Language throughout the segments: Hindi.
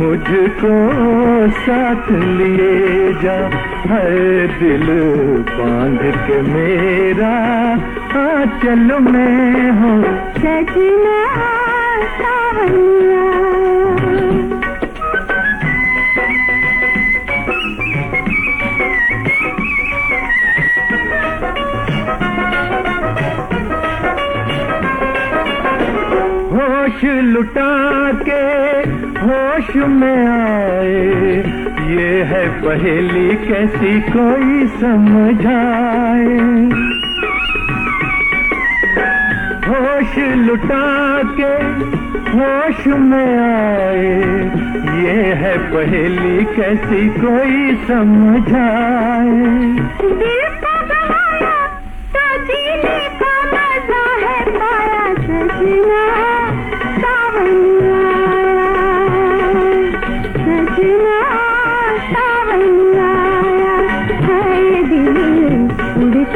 मुझको साथ लिए जा है दिल बाँध के मेरा। आ चलो मैं हूँ। सजना सावनिया होश लुटा के होश में आए। ये है पहेली कैसी कोई समझाए। होश लुटा के होश में आए। ये है पहेली कैसी कोई समझाए।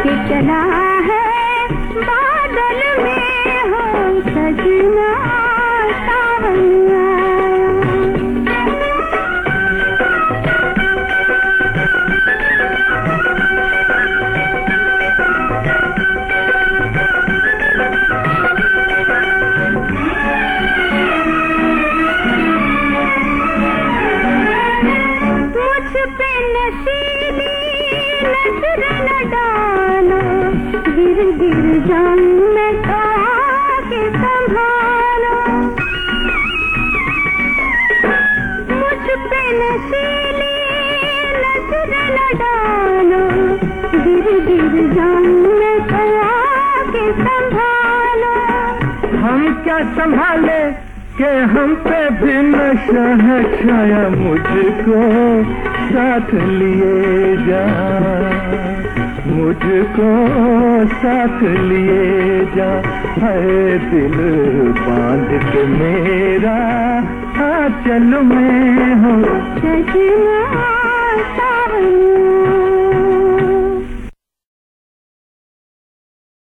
उड़ के चला है बादल में हो सजना नशीली नज़र न डालो गिर गिर गिर गिर जाऊँ मैं तो आके संभालो। हम क्या संभाले? के हम पे भी नशा है, छाया मुझको साथ लिए जा। मुझको साथ लिए जा। है दिल बाँध के मेरा आंचल में हो।